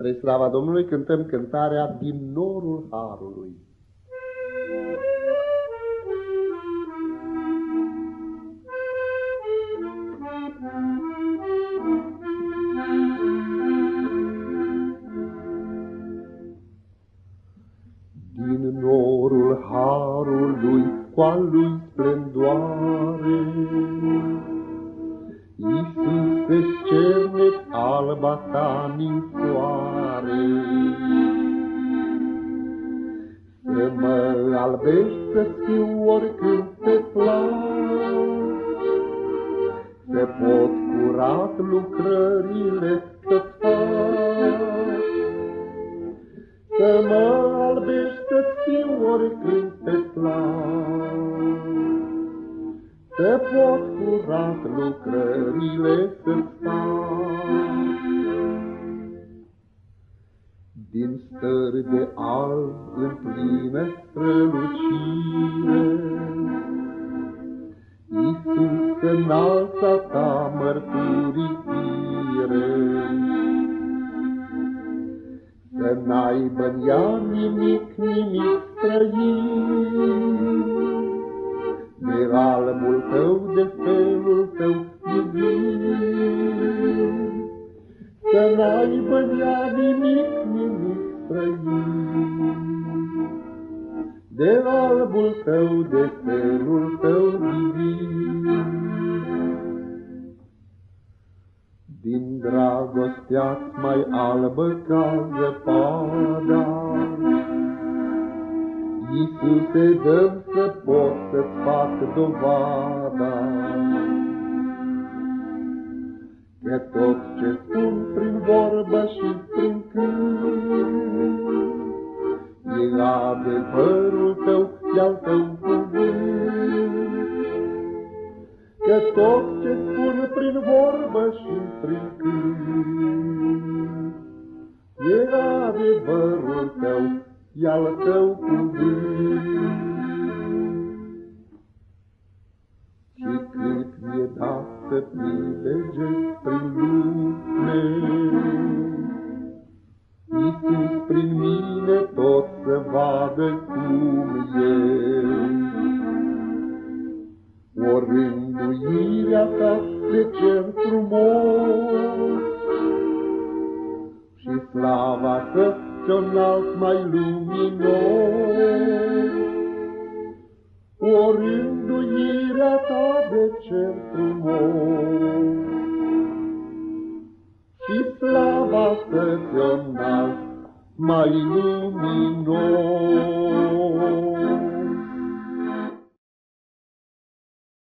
Spre slava Domnului cântăm cântarea Din norul Harului. Din norul Harului cu al lui splendoare, Iisuse cernet alba ta ninsoare. Să mă albești să fiu oricând pe plac, Să pot curat lucrările să-ți fac. Să mă albești să fiu oricând pe plac, Să pot curat lucrările să-ți fac. Din stări de alb în plină strălucire, Iisus înalța ta mărturisire, Să n-aibă ea nimic, nimic străin, De albul tău, de felul tău divin. Să n-aibă ea nimic, nimic străin. De albul tău, de felul tău divin. Din dragostea mai albă ca zăpada, Iisuse, dăm să pot să-ți fac dovada. Că tot ce spun prin vorbă și prin cânt, E adevărul tău, e al tău cuvânt. Că tot ce spun prin vorbă și prin cânt, E adevărul tău, e al tău cuvânt. Și cât mi-e dat să privegeți prin lume, Iisus prin mine tot să vadă cum e. O rânduirea ta de cer frumos, Și slava să ți-o mai luminos. O rânduirea ta de cer frumos, Și slava să ți-o mai luminos.